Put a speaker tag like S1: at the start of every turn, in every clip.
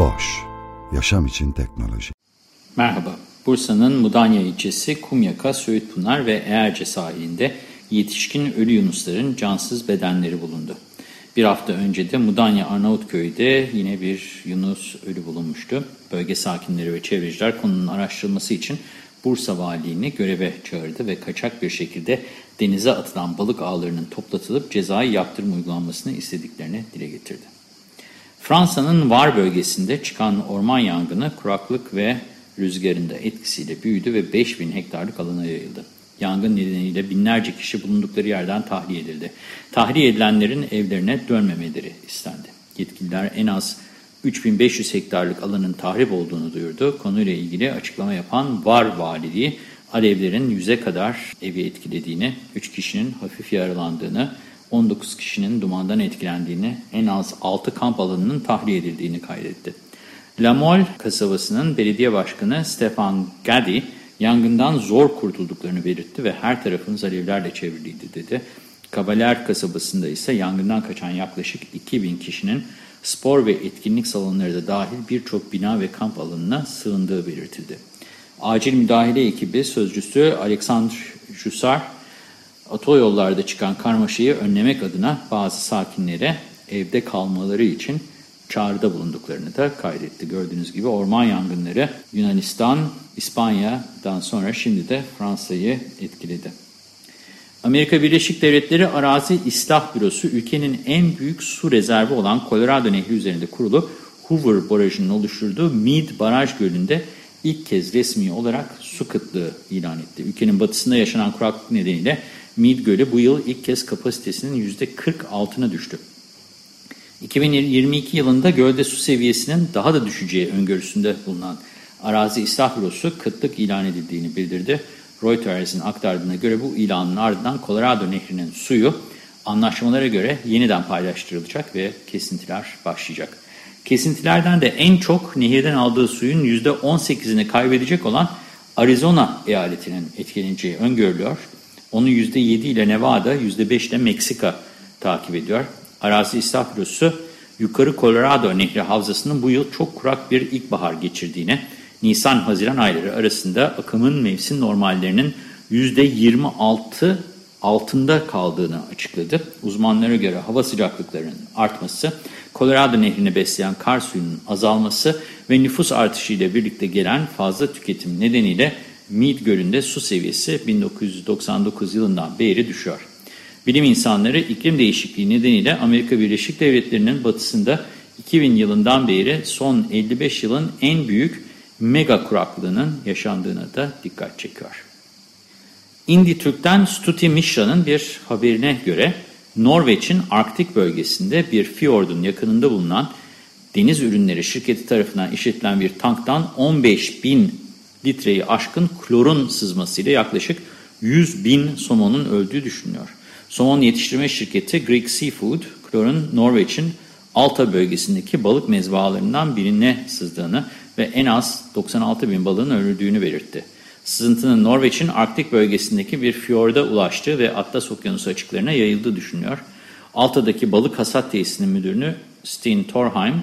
S1: Boş, yaşam için teknoloji.
S2: Merhaba, Bursa'nın Mudanya ilçesi Kumyaka, Söğütpınar ve Eğerce sahilinde yetişkin ölü yunusların cansız bedenleri bulundu. Bir hafta önce de Mudanya Arnavutköy'de yine bir yunus ölü bulunmuştu. Bölge sakinleri ve çevreciler konunun araştırılması için Bursa Valiliğini göreve çağırdı ve kaçak bir şekilde denize atılan balık ağlarının toplatılıp cezai yaptırım uygulanmasını istediklerini dile getirdi. Fransa'nın Var bölgesinde çıkan orman yangını kuraklık ve rüzgarında etkisiyle büyüdü ve 5000 hektarlık alana yayıldı. Yangın nedeniyle binlerce kişi bulundukları yerden tahliye edildi. Tahliye edilenlerin evlerine dönmemeleri istendi. Yetkililer en az 3500 hektarlık alanın tahrip olduğunu duyurdu. Konuyla ilgili açıklama yapan Var Valiliği, alevlerin yüze kadar evi etkilediğini, 3 kişinin hafif yaralandığını, 19 kişinin dumandan etkilendiğini, en az 6 kamp alanının tahliye edildiğini kaydetti. Lamol kasabasının belediye başkanı Stefan Gadi, yangından zor kurtulduklarını belirtti ve her tarafımız alevlerle çevriliydi dedi. Kabaler kasabasında ise yangından kaçan yaklaşık 2000 kişinin spor ve etkinlik salonları da dahil birçok bina ve kamp alanına sığındığı belirtildi. Acil müdahale ekibi sözcüsü Alexandre Jussar, otoyollarda çıkan karmaşayı önlemek adına bazı sakinlere evde kalmaları için çağrıda bulunduklarını da kaydetti. Gördüğünüz gibi orman yangınları Yunanistan, İspanya'dan sonra şimdi de Fransa'yı etkiledi. Amerika Birleşik Devletleri Arazi İslah Bürosu ülkenin en büyük su rezervi olan Colorado Nehri üzerinde kurulu Hoover Barajı'nın oluşturduğu Meade Baraj Gölü'nde ilk kez resmi olarak su kıtlığı ilan etti. Ülkenin batısında yaşanan kuraklık nedeniyle Meade Gölü bu yıl ilk kez kapasitesinin %40 altına düştü. 2022 yılında gölde su seviyesinin daha da düşeceği öngörüsünde bulunan Arazi İslah Bürosu kıtlık ilan edildiğini bildirdi. Reuters'in aktardığına göre bu ilanın ardından Colorado Nehri'nin suyu anlaşmalara göre yeniden paylaştırılacak ve kesintiler başlayacak. Kesintilerden de en çok nehirden aldığı suyun %18'ini kaybedecek olan Arizona eyaletinin etkileneceği öngörülüyor. Onu %7 ile Nevada, %5 ile Meksika takip ediyor. Arazi İslah Bürosu Yukarı Colorado Nehri Havzası'nın bu yıl çok kurak bir ilkbahar geçirdiğini, Nisan-Haziran ayları arasında akımın mevsim normallerinin %26 altında kaldığını açıkladı. Uzmanlara göre hava sıcaklıklarının artması, Colorado Nehri'ni besleyen kar suyunun azalması ve nüfus artışıyla birlikte gelen fazla tüketim nedeniyle Meade Gölü'nde su seviyesi 1999 yılından beri düşüyor. Bilim insanları iklim değişikliği nedeniyle Amerika Birleşik Devletleri'nin batısında 2000 yılından beri son 55 yılın en büyük mega kuraklığının yaşandığına da dikkat çekiyor. Indi Türk'ten Stuti Mishra'nın bir haberine göre Norveç'in Arktik bölgesinde bir fiyordun yakınında bulunan deniz ürünleri şirketi tarafından işletilen bir tanktan 15 bin litreyi aşkın klorun sızmasıyla yaklaşık 100 bin somonun öldüğü düşünülüyor. Somon yetiştirme şirketi Greek Seafood, klorun Norveç'in Alta bölgesindeki balık mezbahalarından birine sızdığını ve en az 96 bin balığın öldüğünü belirtti. Sızıntının Norveç'in Arktik bölgesindeki bir fiyorda ulaştığı ve Atlas Okyanusu açıklarına yayıldığı düşünülüyor. Alta'daki balık hasat tesisinin müdürünü Steen Torheim,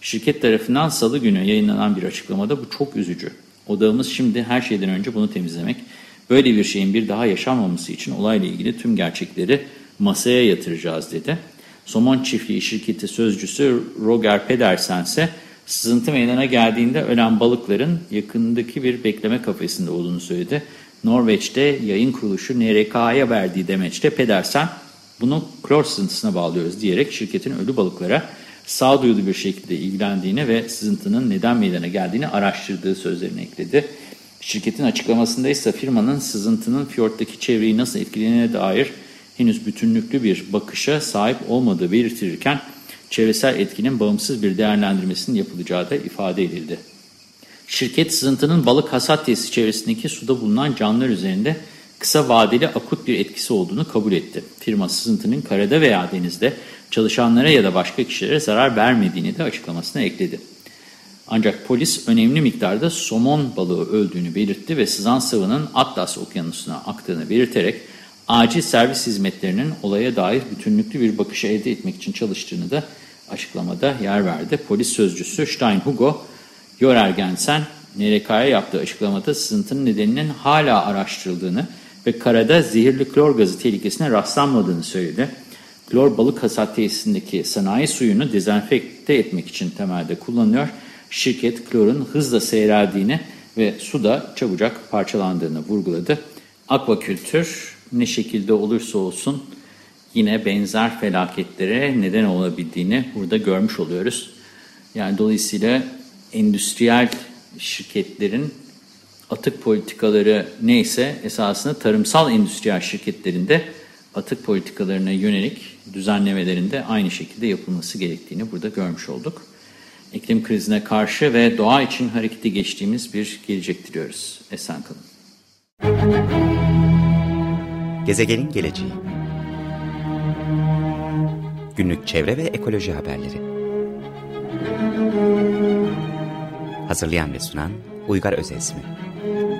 S2: şirket tarafından salı günü yayınlanan bir açıklamada bu çok üzücü. Odağımız şimdi her şeyden önce bunu temizlemek. Böyle bir şeyin bir daha yaşanmaması için olayla ilgili tüm gerçekleri masaya yatıracağız dedi. Somon Çiftliği şirketi sözcüsü Roger Pedersen ise sızıntı meydana geldiğinde ölen balıkların yakındaki bir bekleme kafesinde olduğunu söyledi. Norveç'te yayın kuruluşu NRK'ya verdiği demeçte Pedersen bunu klor sızıntısına bağlıyoruz diyerek şirketin ölü balıklara sağduyulu bir şekilde ilgilendiğini ve sızıntının neden meydana geldiğini araştırdığı sözlerini ekledi. Şirketin açıklamasında ise firmanın sızıntının fiyorttaki çevreyi nasıl etkilediğine dair henüz bütünlüklü bir bakışa sahip olmadığı belirtilirken çevresel etkinin bağımsız bir değerlendirmesinin yapılacağı da ifade edildi. Şirket sızıntının balık hasat tesisi çevresindeki suda bulunan canlılar üzerinde kısa vadeli akut bir etkisi olduğunu kabul etti. Firma sızıntının karada veya denizde çalışanlara ya da başka kişilere zarar vermediğini de açıklamasına ekledi. Ancak polis önemli miktarda somon balığı öldüğünü belirtti ve sızan sıvının Atlas okyanusuna aktığını belirterek acil servis hizmetlerinin olaya dair bütünlüklü bir bakışı elde etmek için çalıştığını da açıklamada yer verdi. Polis sözcüsü Stein Hugo Yorergensen, NRK'ya yaptığı açıklamada sızıntının nedeninin hala araştırıldığını ve karada zehirli klor gazı tehlikesine rastlanmadığını söyledi. Klor balık hasat tesisindeki sanayi suyunu dezenfekte etmek için temelde kullanılıyor. Şirket klorun hızla seyreldiğini ve suda çabucak parçalandığını vurguladı. Akvakültür ne şekilde olursa olsun yine benzer felaketlere neden olabildiğini burada görmüş oluyoruz. Yani dolayısıyla endüstriyel şirketlerin atık politikaları neyse esasında tarımsal endüstriyel şirketlerinde atık politikalarına yönelik düzenlemelerinde aynı şekilde yapılması gerektiğini burada görmüş olduk. İklim krizine karşı ve doğa için harekete geçtiğimiz bir gelecek diliyoruz. Esen kalın.
S3: Gezegenin geleceği Günlük çevre ve ekoloji haberleri Hazırlayan ve sunan Uygar Özesmi